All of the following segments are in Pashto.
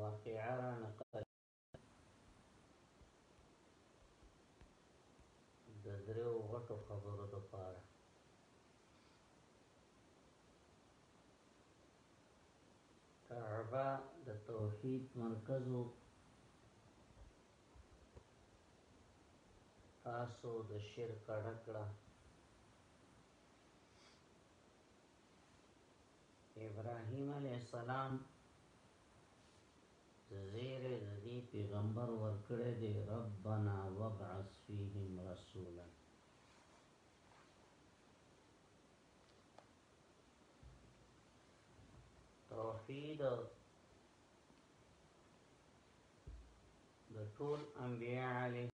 واقعا را نقل د دریو غټو خبرو د پاره کعبه د توحید مرکزو تاسو د شرک ډکړه ابراهيم عليه السلام زیر د دې پیغمبر ورکړې دی ربنا وابعث فيهم رسولا توحید د ټول انبیاء علیه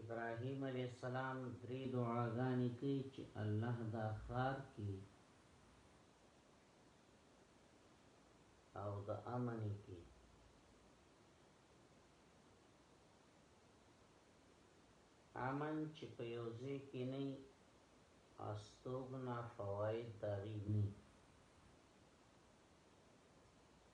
ابراهيم عليه السلام درې دعاګانې کوي چې الله دا خار کې او د امن کې امن چې په یو ځای کې نه استوګنا فواید داغي نه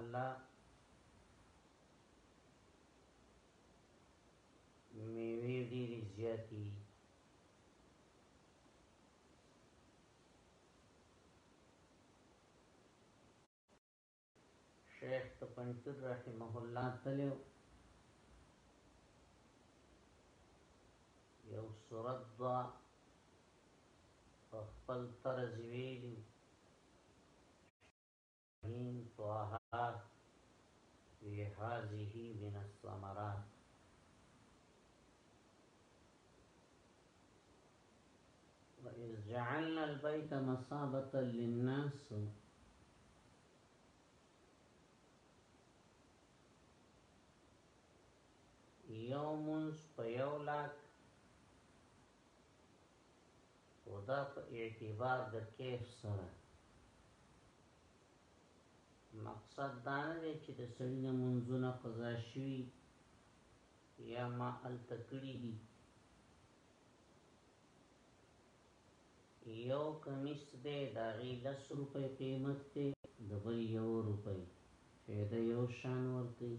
الله میوې ډېرې زیاتې دي شیخ ته پنځور رحمه الله تلو یو سورت دوا په خپل طرز ویلي الرحيم طه في هذه من الثمرات وإذ جعلنا البيت مصابة للناس يوم فيولاك خو دا په اعتبار د کیف سره مقصد دا نه دی چې د سړي نه منځونه قضا شوي یا ما هلته کړي دي یو کمیس دی د هغې لس روپۍ قیمت دی د بل یو روپۍ فایده یو شان ورکوي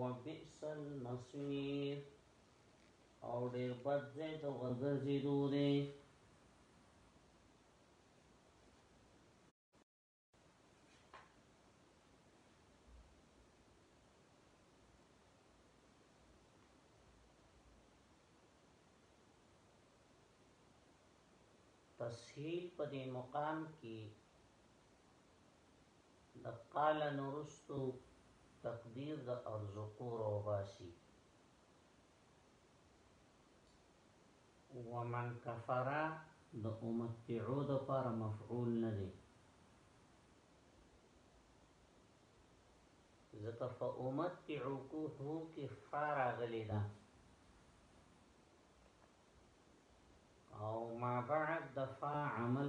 وبئس المصير او ډېر بد ځای د ورګرځېدو دی تسهیل په دې مقام کې د قال نه وروسته تقدیر د ارزقو راوباسي ومن کفر د امتعو د پر مفعول نه دی ځکه فامتعو کو هو کې فار غلی ده او ما بعد دفاع عمل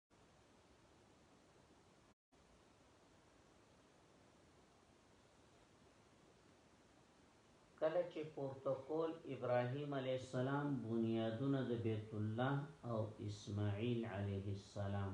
کله چې پروتوکول ابراهيم عليه السلام بنيادونه د بیت الله او اسماعیل عليه السلام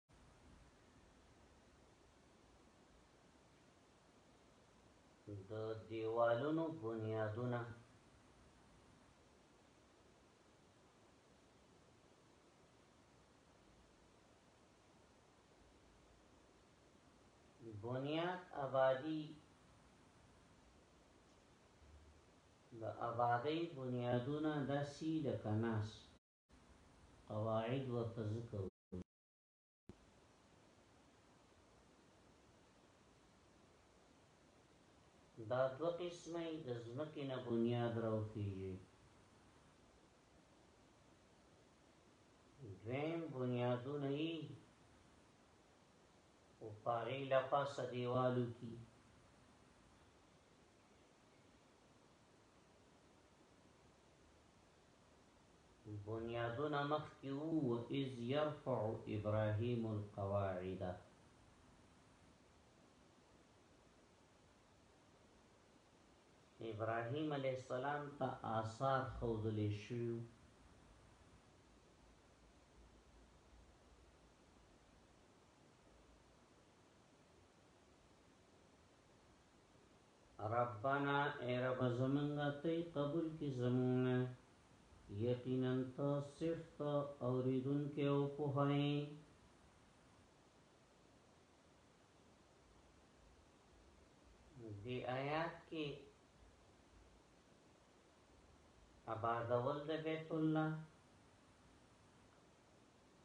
د دیوالونو بنیادونه بنیاد آبادی د آبادی بنیادونه د سی د کناس قواعد ورته ذکر دا دو قسمه د زمکه نه بنیاد راوخیږي دویم بنیادونه یې او پاره لپاس دیوالو کی بنیادونه مخکې وو و اذ يرفع ابراهيم القواعد ابراهيم عليه السلام ته آثار خودل شوی ربنا اے رب زمونږه ته یې قبول کړي زمونږ نه یقینا ته صرف ته اوریدونکی او پوه یې دی آیات کې آبادول د بیت الله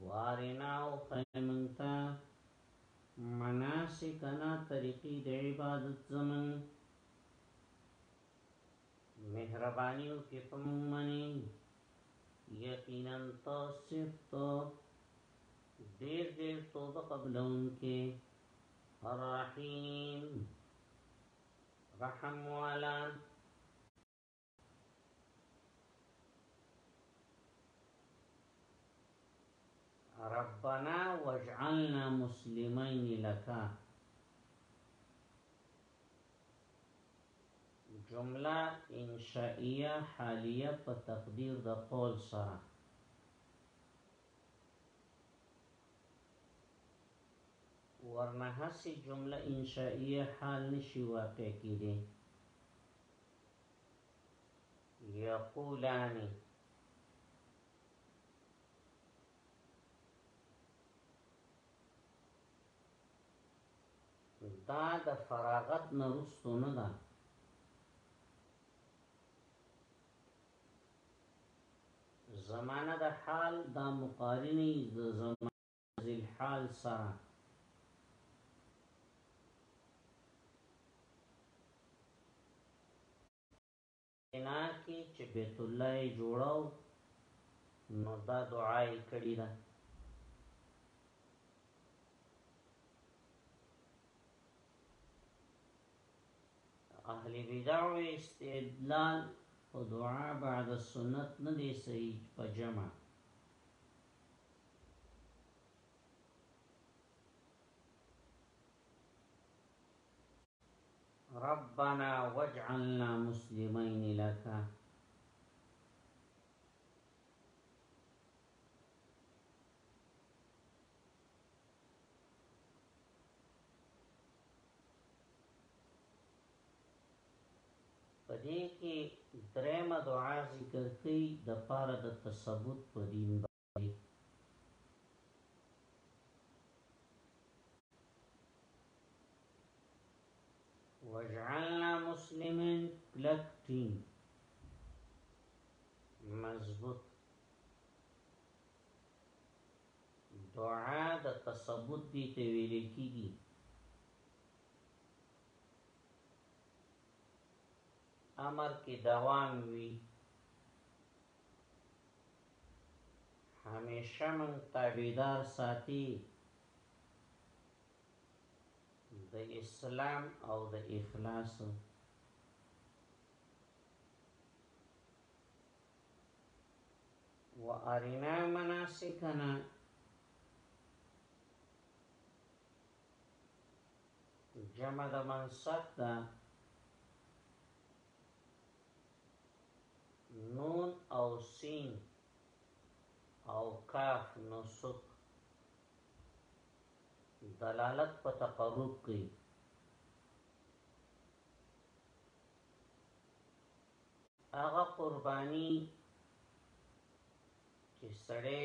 وارنا او خیمنتا مناسکنا طریقی د عبادت زمن مهربانیو کې پمون منی یقینا تو صفت دیر دیر توبه قبلون کې الرحیم رحم والا ربنا واجعلنا مسلمين لك جمله انشائیه حالیه په تقدیر د قول سره ورنه هسې جمله انشائیه حال نشي واقع کېدی یقولانی دا د فراغت نه رسو نه ده زمانه د حال دا مقارنی د زمانه ذلحال سره کنار کې چې بیت الله یې جوړاو نو دا دعا یې کړې ده اهل بدع استدلال او دعا بعد السنت نه دی صحیح په جمع ربنا واجعلنا مسلمين لك په دې کې درېمه دعا ذکر کړي د پاره د تثبت په دین باندې. وجعلنا مسلمین کلک ټینګ مضبوط دعا د تثبت دی ته ویل کیږي امر کې دوام وي همیشه من تابیدار ساتي د اسلام او د اخلاص و ارینا مناسکنا جمع د منصب ده نون او سین او کاف نسب دلالت په تقرب کوي هغه قرباني چې سړی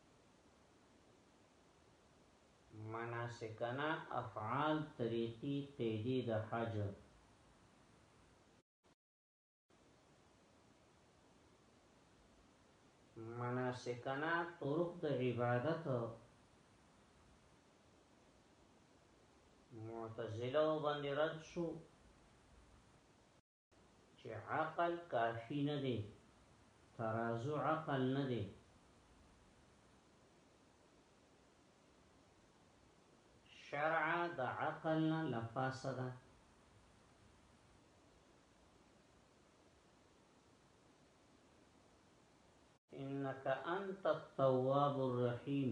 مناسکنا افعال طریقی قیدی د حج مناسکنا طرق د عبادت معتزله باندې رد شو چې عقل کافی نه دی ترازو عقل نه دی شرع د عقل نه لپاسه ده انك انت التواب الرحيم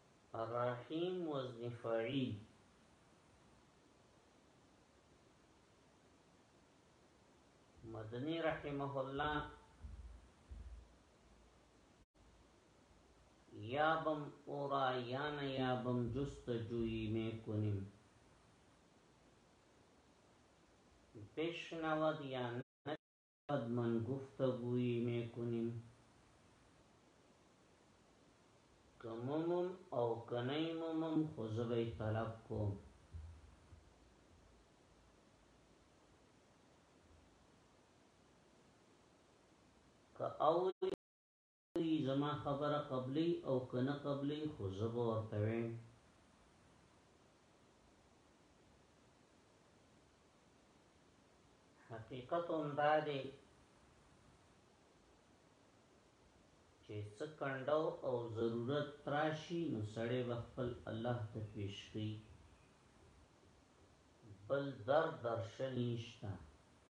الرحیم وزن فعیل مدنی رحمه الله یابم اورا یانا یابم جستجوی میں کنیم پیشنواد یا بعد من گفتگوی می کنیم که مومم او که نه مومم خو زه به طلب کوم که اوري وایی زما خبره قبلی او کنه قبلی خو زه به ورته ویم حقیقت هم دا دی چې څه کنډو او ضرورت تراشي نو سړی به خپل الله ته پیش کړي بل در درشل نشته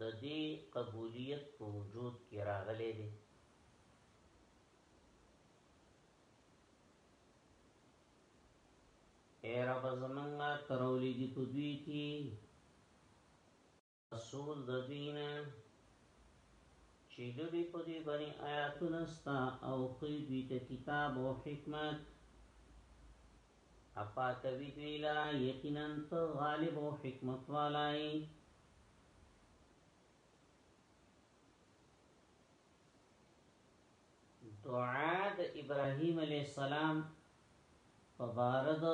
ددې قبولیت په وجود کې راغلی دی اے رب زمنگا ترولی گی پدوی کی رسول د دین چې لري په دې باندې آیاتونه ستا او خې دوی ته کتاب او حکمت اپاتوی دوی لرا یقینا ته غالب او حکمت والای دعا د ابراهيم عليه السلام په بارد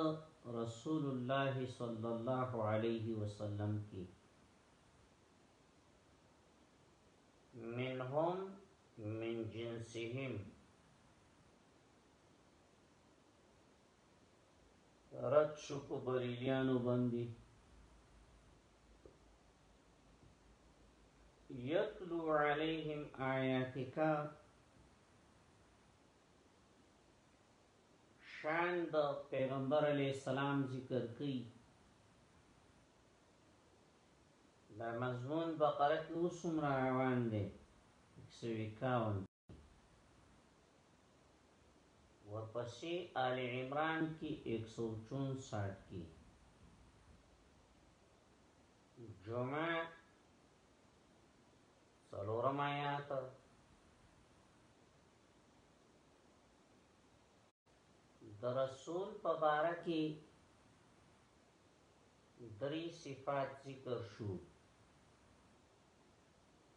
رسول الله صلى الله عليه وسلم کې منهم من جنسهم رد شو په بریلیانو باندې یتلو علیهم آیاتک شان د پیغمبر علی السلام ذکر کوي دا مضمون بقره کې اوس روان دی 151 ورپسې آل عمران کې 164 کې جمعه سلورم آیات د رسول په باره کې درې صفات ذکر شو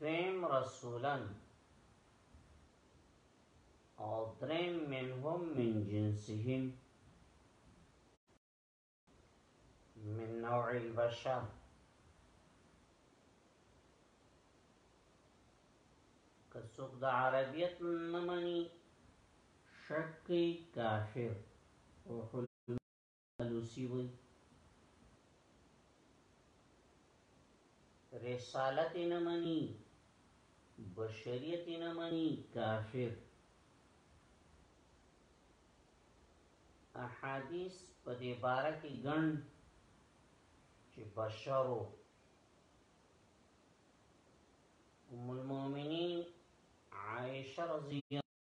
دویم رسولن او دریم منهم من جنسهم من نوع البشر که څوک د عربیت نه مني شک کوي کافر او الوسی وی رسالت نه منی بشریت نه منی کافر احادیث په دې باره کې ګڼ چې بشرو ام المؤمنین عائشه رضی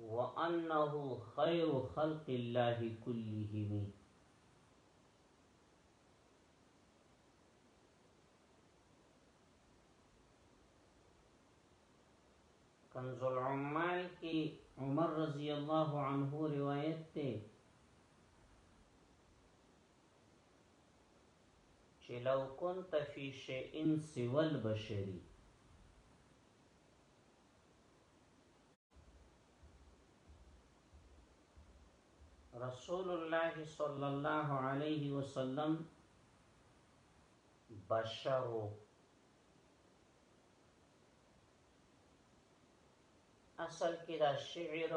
وانه خير خلق الله كلهم کنز العمال کی عمر رضی اللہ عنہ روایت تے چې لو كنت في شيء سوى البشري رسول الله صلی الله علیه وسلم بشر اصل کې دا شعر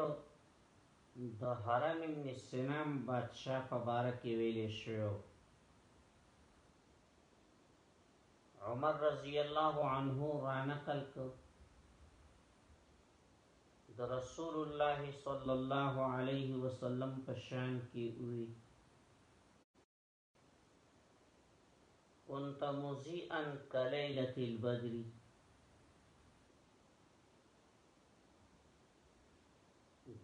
د حرم ابن سنان بادشاہ په باره کې ویل شوی عمر رضی الله عنه را نقل کو د رسول الله صلی الله علیه وسلم په شان کې وی كنت مزيئا كليلة البدر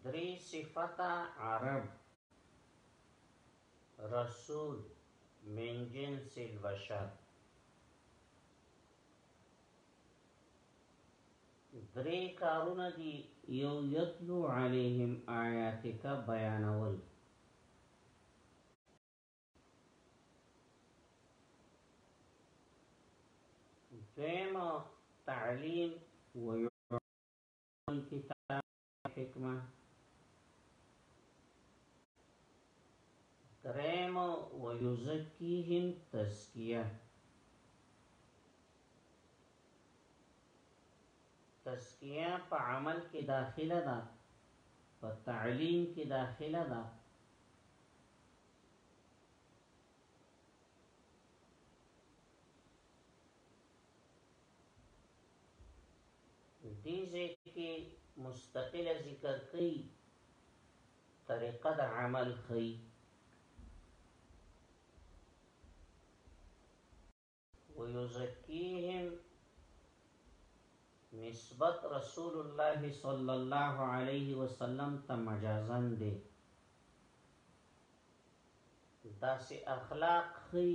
دري صفتا عرب رسول من جنس البشر درې کارونه دي یو یتلو علیهم آیاتک بیانول دویم تعلیم و کتاب حکمه دریم ویزکیهم تزکیه تزکیه په عمل کې داخله ده په تعلیم کې داخله ده دې ځای کې مستقله ذکر کوي طریقه د عمل خي ويزكيهم نسبت رسول الله صلى الله عليه وسلم ته مجازا دي داسې اخلاق خي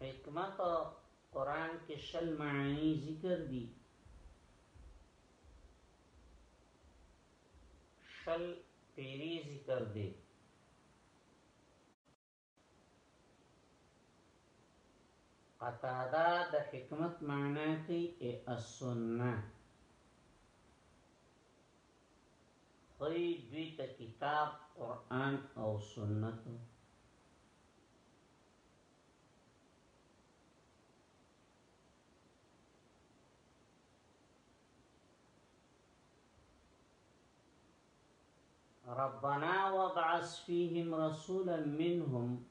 حکمت قرآن کې شل معنی ذکر دي شل پیری ذکر دي قطاده د حکمت معنی کوي ای السنه خی دوی ته کتاب قرآن او سنت ربنا وابعث فيهم رسولا منهم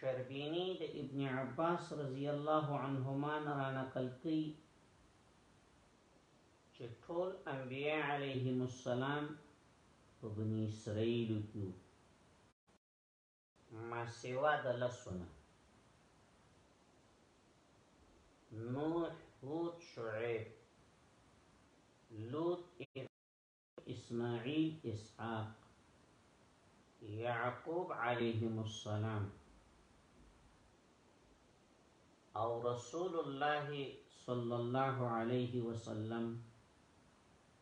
شربینی د ابن عباس رضی الله عنهما را نقل کړي چې ټول انبیاء علیهم السلام په بنی اسرائیل کې ما سوا د لسو نه نوح هود شعیب لوط اسماعیل اسحاق یعقوب علیهم السلام او رسول الله صلی الله علیه وسلم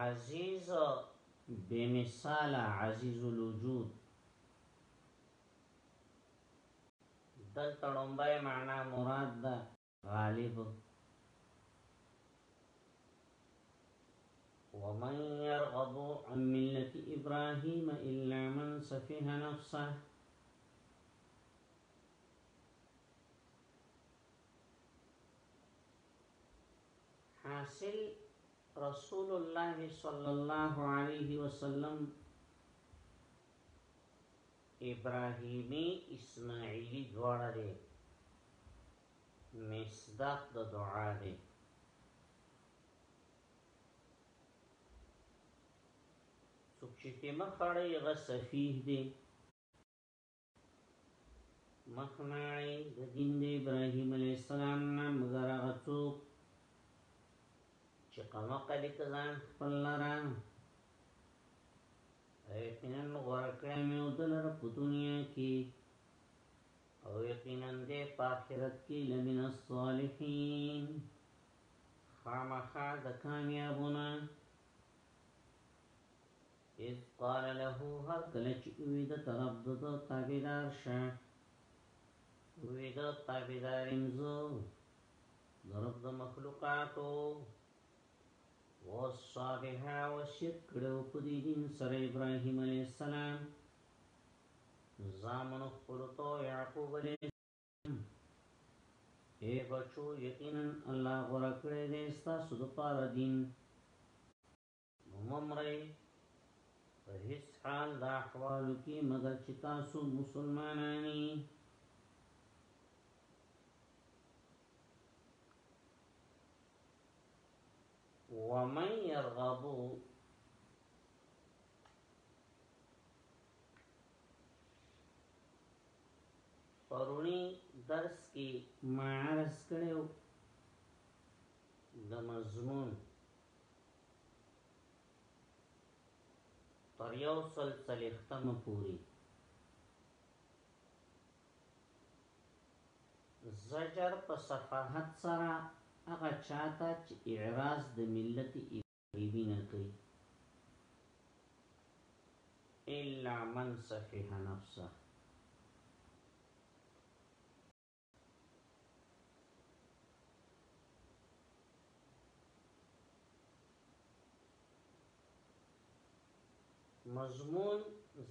عزیز بمثال عزیز الوجود دل تړمبای معنا مراد ده غالب ومن يرغب عن ملة إبراهيم إلا من سفه نفسه حاصل رسول الله صلی الله علیه وسلم ابراهیمی اسماعیلی دواړه دی مصداق د دعا دی څوک چې تیمه خړی غ سفیه دی مخنای د دین د ابراهیم علی السلام نه مگر هغه څوک چې قما کړي کزان خپل لره یقینا غوړ کړی مې او دلر په دنیا کې او یقینا دې په آخرت کې لمن الصالحین خامخا د کامیابونه اذ قال له هر کله چې ووی ده ته رب د ده تابعدار شه ووی ده تابعدار یم زه د رب د مخلوقاتو وصابها وصیت کړو په دې دین سره ابراهیم علیه السلام زامن خپل تو یعقوب علیه السلام اے بچو یقینا الله غره کړی دې تاسو د پاره دین نوممرئ په هیڅ حال د احوالو کې مګر چې تاسو مسلمانانی ومن يرغبو پرونی درس کې معرض کړو د مضمون تر یو سل څلختم پوری زجر په صفاحت سره هغه چاته چې اعراض د ملت ایبی نه کوي الا من صفح نفسه مضمون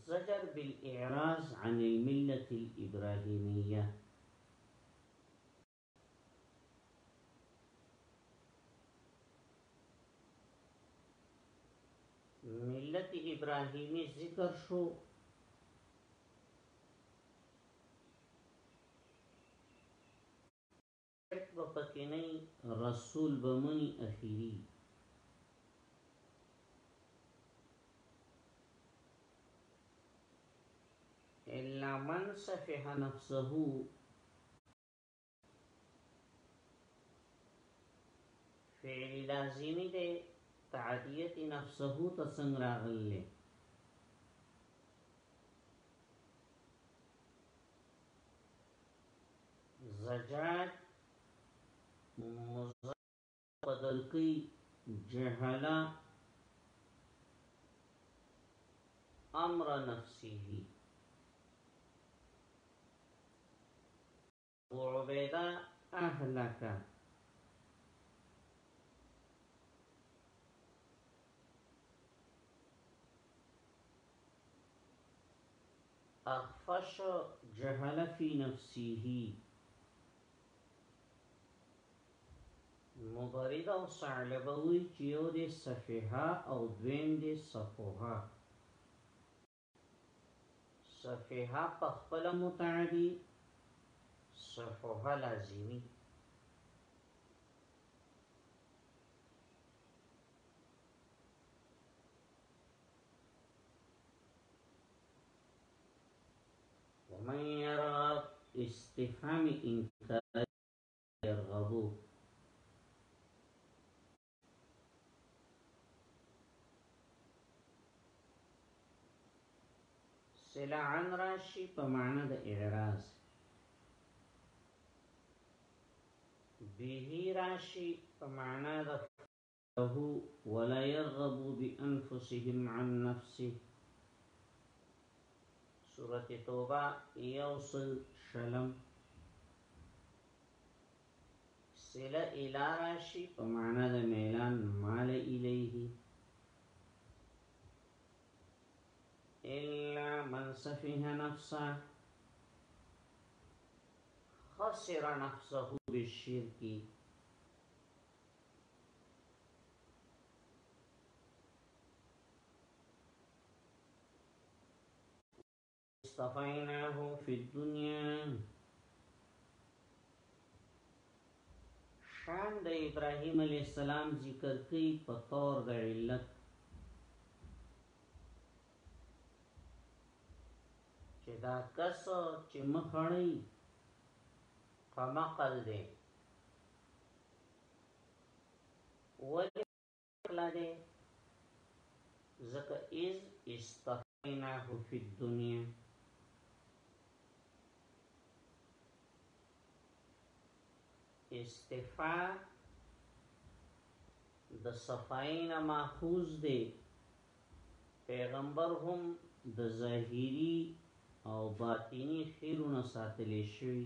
زجر بالإعراض عن الملة الإبراهيمية ملت ابراهیمی ذکر شو شک به پکې نه رسول به مني اخیری الا من سفح نفسه فعل لازمی دی تعدیت نفسه ته څنګه راغلی زجاج مزاج بدل کی جهلا امر نفسه عبیده اهلک اخفش جهل فی نفسیه مبرد او سعلبه وی چیو دی صفحه او دویم دی صفحه صفحه په خپل متعدی صفحه لازمی ومن يرغب استفهام انكار يرغبو سلعن راشی په معنی د اعراض به راشی په معنی د له ولا يرغبوا بانفسهم عن نفسه سورة توبه يوصل شلم سله اله راشي په معنا د میلان مال الیه الا من سفه نفسه خسر نفسه بالشرك اصطفيناه في الدنيا شان د ابراهيم عليه السلام ذکر کوي په تور د علت چې دا کس چې مخړی کمقل دی ولی کلا ده زکه از استفیناه فی الدنیا استفا د صفاین ماخوذ دی پیغمبر هم د ظاهری او باطینی خیرونه ساتلی شوی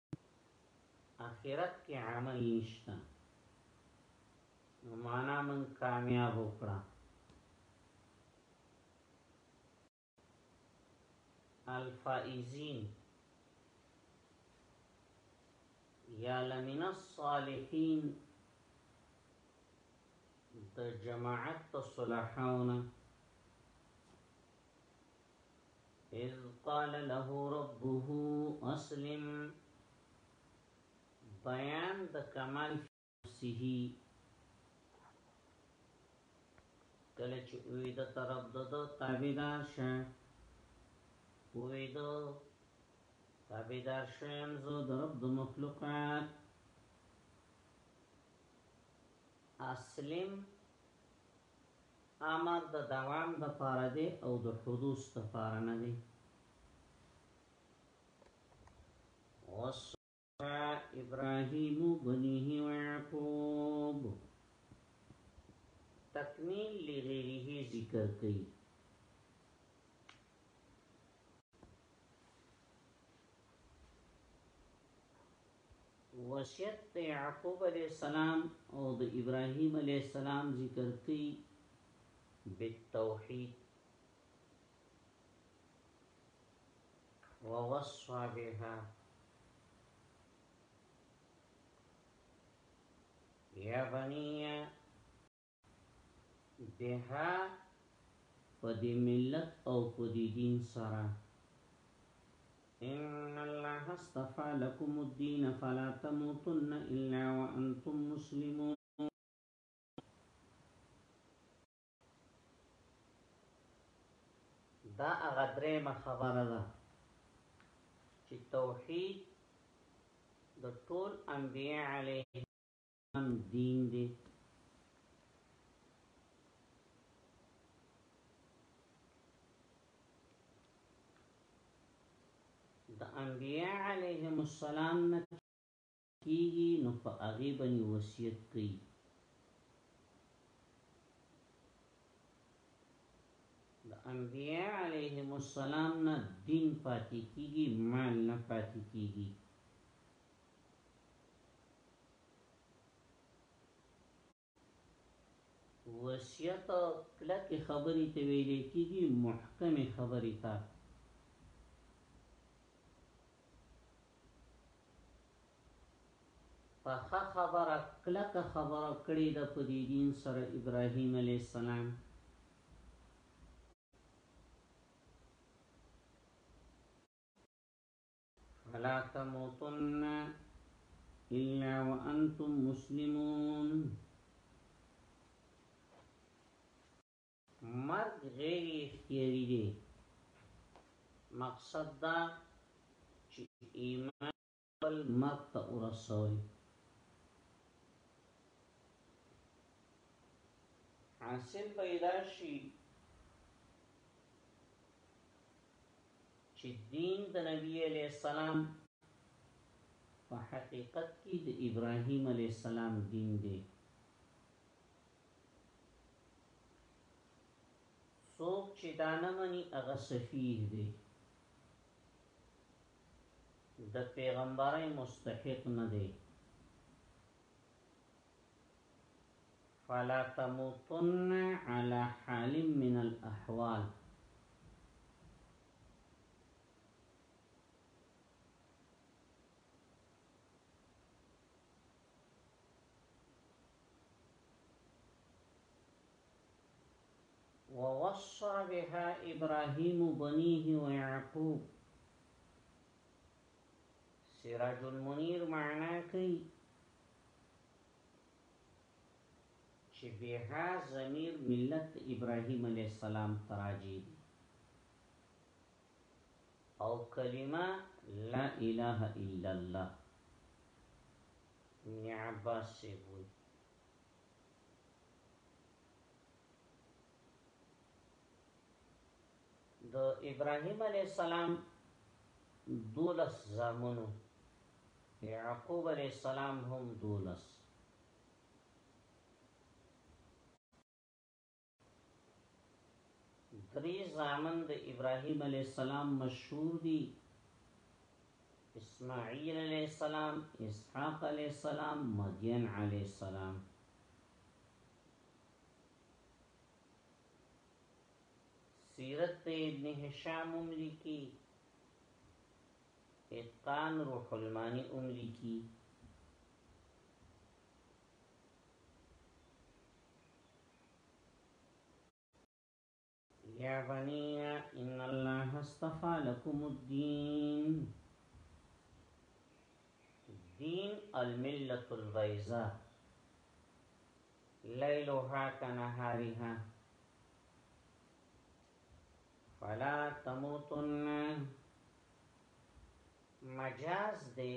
اخرت کې عمل نشته نو معنا من کامیاب وکړه الفائزین یا لمن الصالحین د جماعت صلحاونه اذ قال له ربه اسلم بیان د کمال فسیه کله چې وی د طرف د تابعدار شه وی د تابعدار شم زو د رب د مخلوقات اسلم امر د دوام دپاره دی او د حدوث دپاره نه دی. وصا ابراهیم بنیه ویعقوب تکمیل لغیره ذکر کئی وصیت د یعقوب علیه السلام او د ابراهیم علیه السلام ذکر کوي بالتوحید ووصى بها يا بني بها په دې ملت او په دې دین سره ان الله استفا لكم الدين فلا تموتن الا وانتم مسلمون دا هغه درېمه خبره ده چې توحید د ټول انبیاء علیه اسلام دین دی د انبیاء علیهم السلام نه کیږي نو په هغه باندې وصیت کوي د انبیاء علیهم السلام نه دین پاتې کیږي مال نه پاتې کیږي وصیت کلکې خبرې ته ویل کېږي محکمې خبرې ته په خبره کلکه خبره کړې ده په دې دین سره ابراهیم علی السلام فلا تموتن الا وانتم مسلمون مرگ غیر اختیاری دی مقصد دا چې ایمان بل مرگ تا ورسوئ حاصل پیدا شي چې دین د نبی علیه السلام په حقیقت کې د ابراهیم علیه السلام دین دی څوک چې دا نه مني هغه سفیه دی د پیغمبرۍ مستحق نه دی فلا تموتن على حال من الاحوال ووصى بها إبراهيم بنيه ويعقوب سراج المنير معناه كي چه بها ضمیر ملت ابراهیم علیه السلام ته راجع دی او کلمه لا اله الا الله ابن عباس سے بوئی د ابراهيم عليه السلام دولس زامنو يعقوب عليه السلام هم دولس. درې زامن د ابراهيم عليه السلام مشهور دي اسماعيل عليه السلام اسحاق عليه السلام مدين عليه السلام سیرت ابن هشام هم لیکي اتقان روح المانی امری کی يا بني إن الله اصطفى لكم الدين دين الملة البيضاء ليلها كنهارها فلا تموتن مجاز دے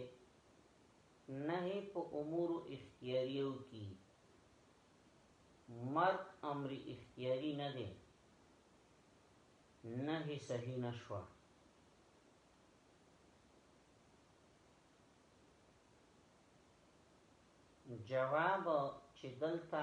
نهی په امور اختیاریو کی مرد امر اختیاری نه دی نهی صحیح نشوه جواب چې دلته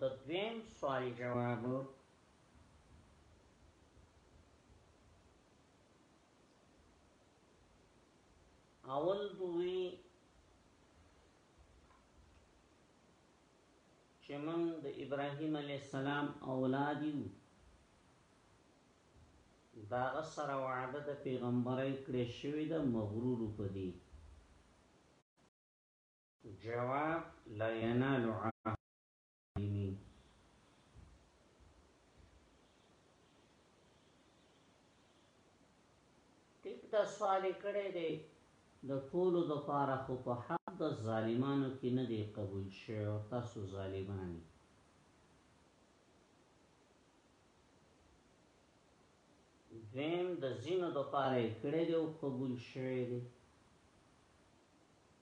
د دویم سوال جواب اول بوي چې من د ابراهيم عليه السلام اولاد یو دا سره وعده د پیغمبري کړې شوې ده مغرور پدی جواب، لا ینال عهد الظالمین ټیک دا سوال یې کړی دی د ټولو دپاره خو په حق د ظالمانو کې نه دی قبول شوی او تاسو ظالمان یې دویم د ځینو دپاره یې کړی دی او قبول شوی دی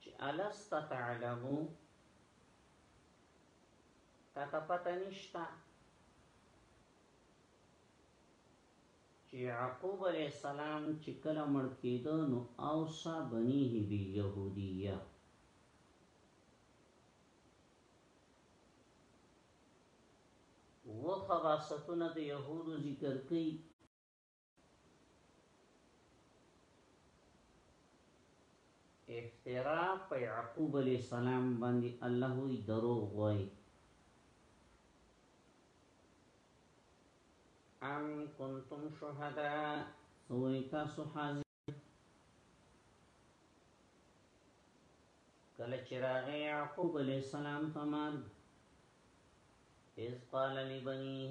چې الست تعلمو تا ته پته نشته چې يعقوب عليه السلام چې کله مړ کېده نو اوصى بنيه باليهوديه و خواستونه د يهودو ذکر کوي افترا په يعقوب عليه السلام باندې الله وي دروغ وای ام کنتم شهدا سوی تاسو حاضر کله چې راغی يعقوب عليه السلام تمام اذ قال لبنيه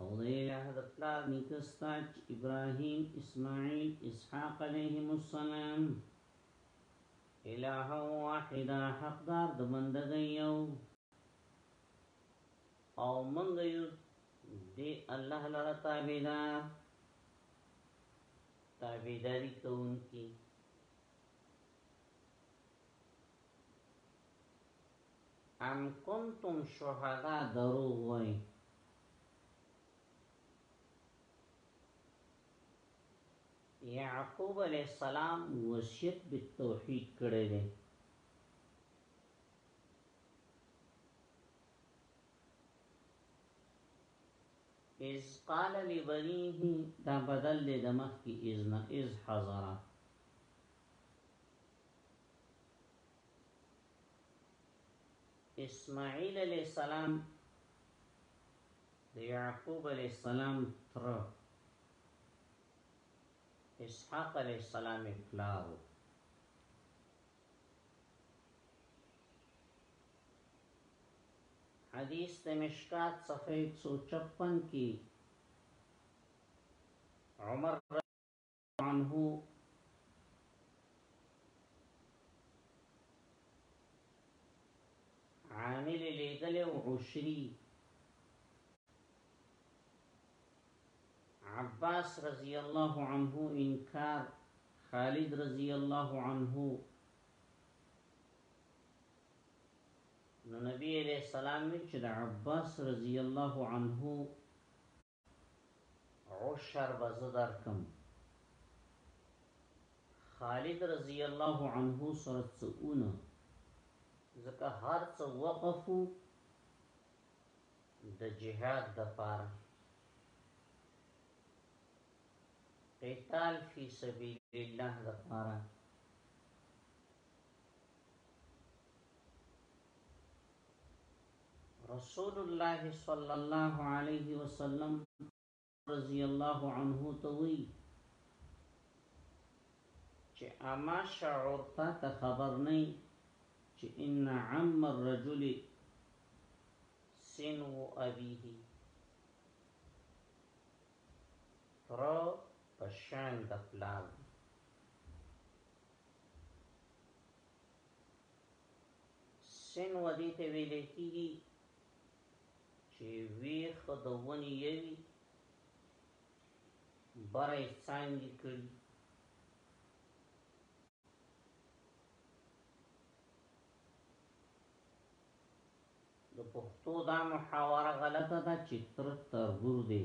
او د الہ د پلار نکستا چې ابراهیم اسماعیل اسحاق علیهم السلام الہ واحده حقدار د بندګۍ یو او منګ یو دی الله لره تابعدار تابعداری کوونکی ام کنتم شهدا دروغ وای. یعقوب علیه السلام وصیت بالتوحید کړی دی از قال لبنیه دا بدل دی د مخ کی اذن از حضره اسماعیل علیه السلام د یعقوب علیه السلام تر اسحاق علیه السلام پلاو حدیث د مشکات صفحه 156 کې عمر عنه عامل لیدل او عشری عباس رضی الله عنه انکار خالد رضی الله عنه نو نبی علیہ السلام چې د عباس رضی الله عنه عشر به زه درکم خالد رضی الله عنه سره څونه ځکه هر څه وقفو د جهاد د پاره قتال فی سبیل الله د پاره رسول الله صلی الله علیه وسلم رضی الله عنه ته وی چې اما شعور تا ته خبر نه چې ان عم الرجل سن و ابيه تر پشان د پلار دی سن ودې ته ویل کیږي چې ویخ د ونې یوي بره یې څانګې کړي د پښتو دا محاوره غلطه ده چې تر تربور دی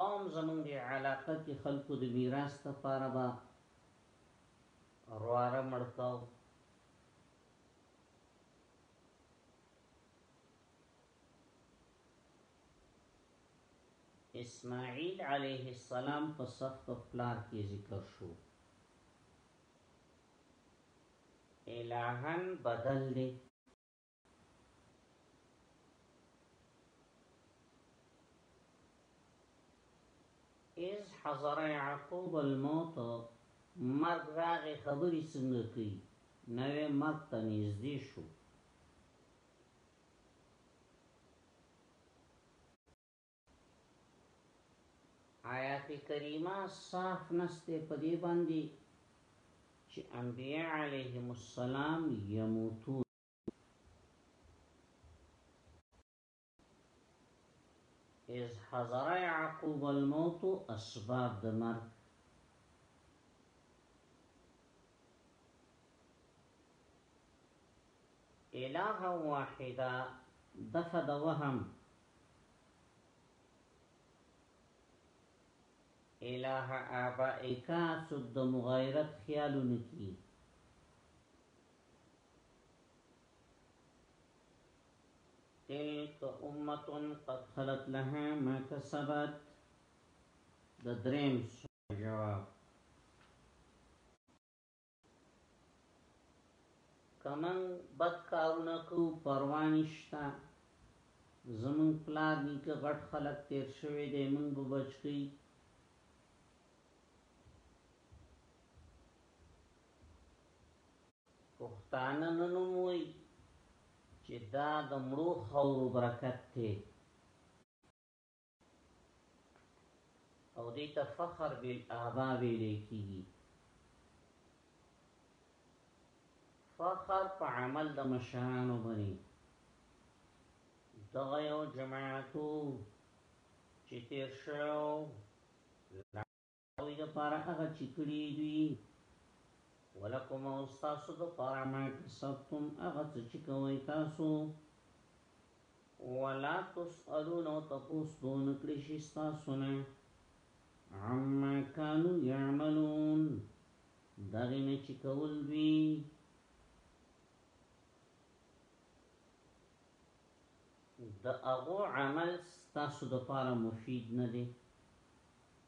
هم زمونږ علاقه کې خلکو د میراث لپاره به رواره مړ کاو اسماعیل علیه السلام په سخت پلار کې ذکر شو الہن بدل دی از حضر یعقوب الموت مرګ راغې خبرې څنګه کوي نوې مرګ ته نږدې شو آیات کریمه صاف نسته په دې باندې چې انبیاء علیهم السلام یموتون از حضر یعقوب الموت اسباب د مرګ اله واحده دفع د وهم اله آبائکا سود مغیرت خیالو نکی تلک امتون قد خلت لها ما کسبت د دریم جواب کمن بد کارونه کو پروانشتا زمون پلار نیکه غټ خلک تیر شوی دی مونږ به بچکی پښتانه نن هم وایي چې دا د مړو خاورو برکت دی او دې ته فخر بالآبا ویل کیږي فخر په عمل د مشرانو باندې دغه یو جماعتو چې تیر شو دوی د پاره هغه چې کړی دوی ولکم او تاسو د پاره ما کسبتم هغه چې کوي تاسو ولا تسالون او تاسو دون کړی شي تاسو نه عما كانوا يعملون دغه نه چې کول دوی د هغه عمل تاسو د پاره مفید نه دی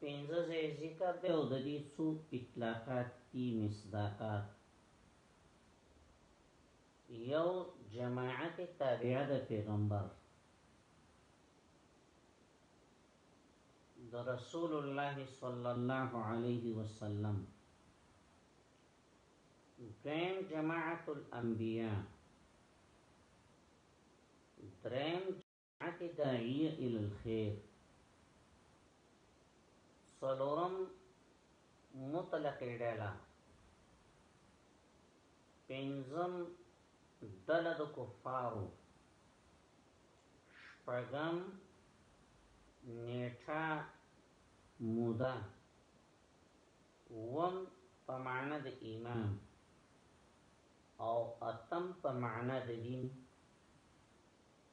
پنځه ځای ذکر دی او ددی څو اطلاقات دی مصداقات یو جماعت تابعه د پیغمبر د رسول الله صلی الله علیه وسلم دویم جماعت الانبیاء دریم عقی داعیه الی الخیر سلورم مطلق ډالا پنځم دله د کفارو شپږم نیټه موده وم په معنا د ایمان او اتم په معنا د دین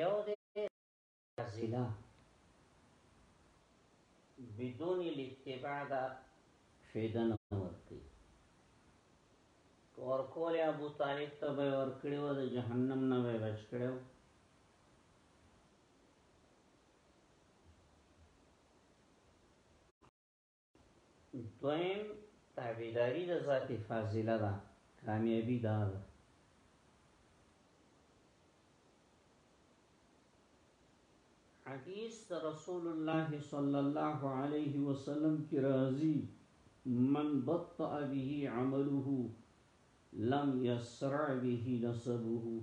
یو دی نازله بدون الاتباع دا فیدن ورکی ورکول ابو طالب ته به ورکړی و د جهنم نه به بچ کړو دویم تابعداري د ذات فاضله ده کامیابی دا ده حدیث رسول الله صلی الله علیه وسلم کی راضی من بطأ به عمله لم يسرع به نسبه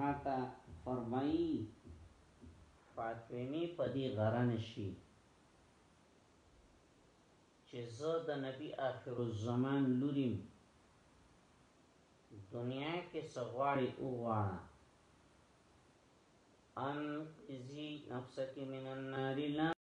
راته فرمايي فاطمي په دې غره نه شي چې زه د نبي آخر الزمان لوریم دنیا کې سغواړي اوغواړه ان ازي نفسك من النار لا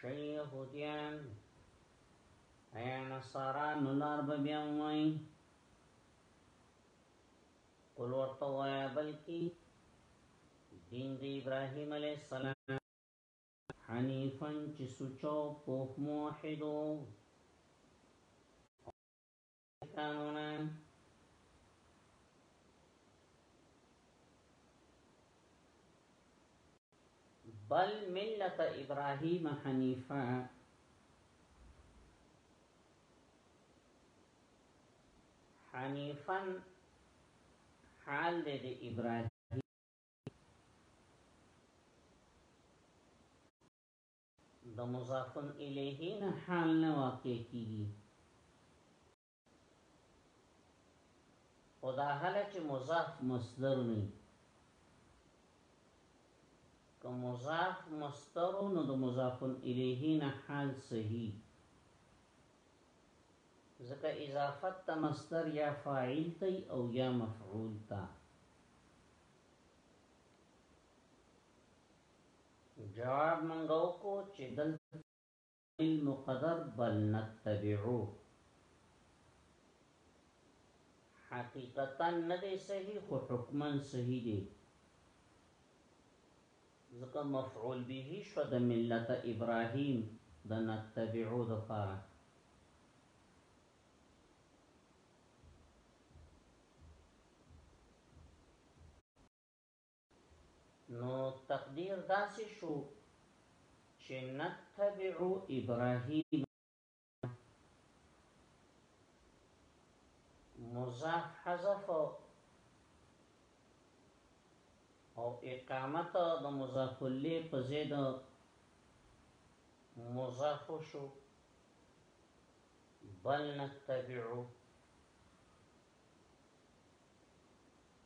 شي يهوديان ایا نصارا نلار به بیا وای قل ورته وایا بلکی دین د ابراهیم علی السلام حنیفن چې سوچو پوخ موحدو بل ملت ابراهيم حنيفا حنيفا حال د ابراهيم د مضاف الیه نه حال نه واقع کیږي او دا حاله چې مضاف مصدر نه که مضاف مصدر نو د مضاف الیه نه حال صحیح ځکه اضافت ته مصدر یا فاعل ته او یا مفعول ته جواب منګه وکو چه دل المقدر بل نتبعو حقیقتا ندی صحیح خو حکما صحیح دی ځکه مفعول به شو د ملت ابراهیم د نتبعو د پاره نو تقدیر داسې شو چې نتبعو ابراهیم مضاف حذف او اقامت د مضاف له په زید مضاف شو بل نتبعو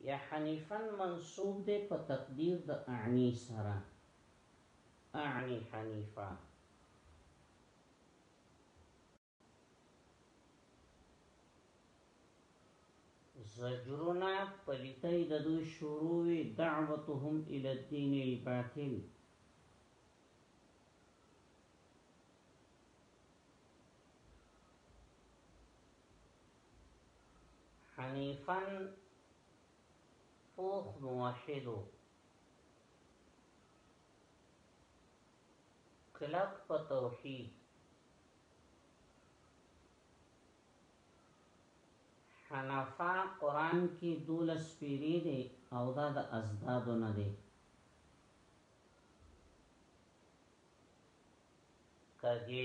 يا حنيفا منصوب دی په تقدير د اعني سره، اعني حنيفا. زجرنا پليتۍ د دوی شروع وي، دعوتهم الي الدين الباطل. حنیفا پوخ موحد و کلک په توحید حنفا قرآن کی دولس پیری دی او دا د ازدادو نه دی کږی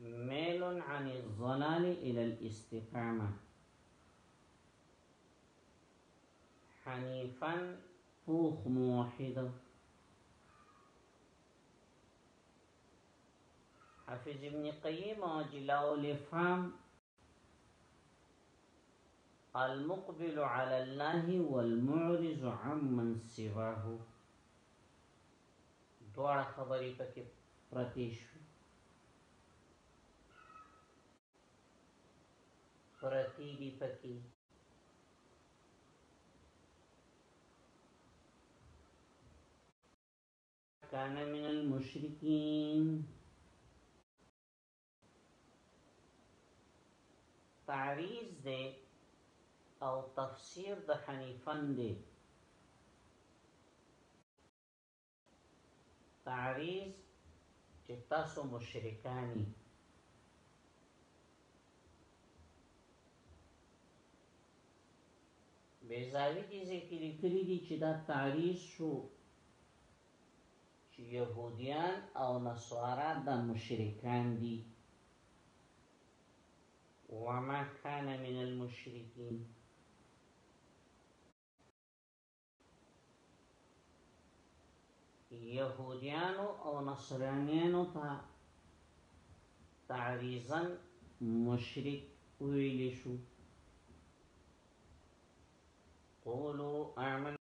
ميل عن الظلال الى الاستقامة حنيفا فوخ موحدا حافظ ابن قیم او جلاء الافهام المقبل على الله والمعرض عمن سواه دوړ خبرې پکې پرتې شو پرتی دی پکې کان من المشرکین تعریض دی او تفسیر د حنیفن دی تعریض چې تاسو مشرکانی بیزاوی دې ذکر کړی دي چې دا تعریض شو چې یهودیان او نصارا دا مشرکان دي وما کان من المشرکین یهودیانو او نصرانیانو ته تعریزن مشرک ویلی شو قولو آمن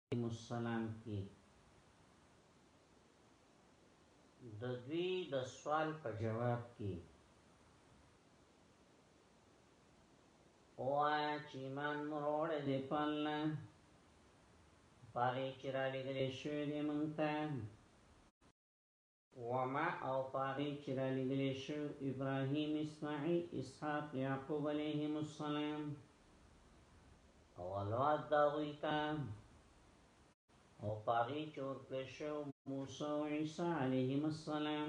علیهم السلام کی د دوی د سوال په جواب کی اوایا چې ایمان مروړې دې پالنه پاره چې را لګلې شوې دې مونږ ته وما او په هغې چې رالېږلی شوی وو ابراهیم، اسماعیل، اسحاق، یعقوب علیهم السلام او الواد د هغوی ته او په هغې چې ورکړل شوی موسی او عیسی علیهم السلام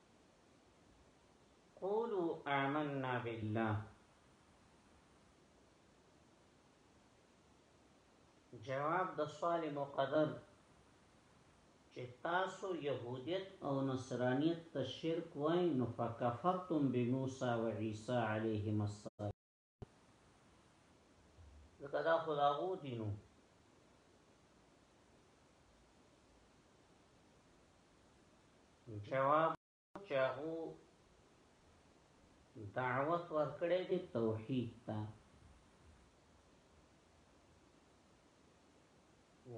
قولو آمنا بالله جواب د سوال مقدر چې تاسو يهوديت او نصرانيت ته شرک وای نو فکفرتم بموسی و عيسی عليهما السلام لکه دا خو داغو دینو جواب چاغو دعوت ورکړې دي توحید ته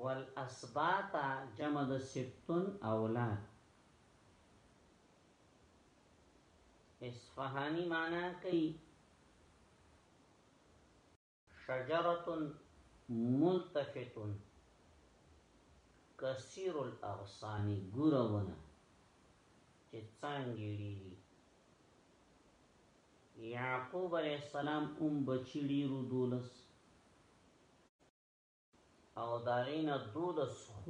والاسبات جمع د سبتن اولاد اصفهانی معنا کوي شجرة ملتفت کثیر الاغصان ګورونه چې څنګه ډیری یعقوب علیہ السلام ام بچی ډیرو دولس او داغینا دولس خو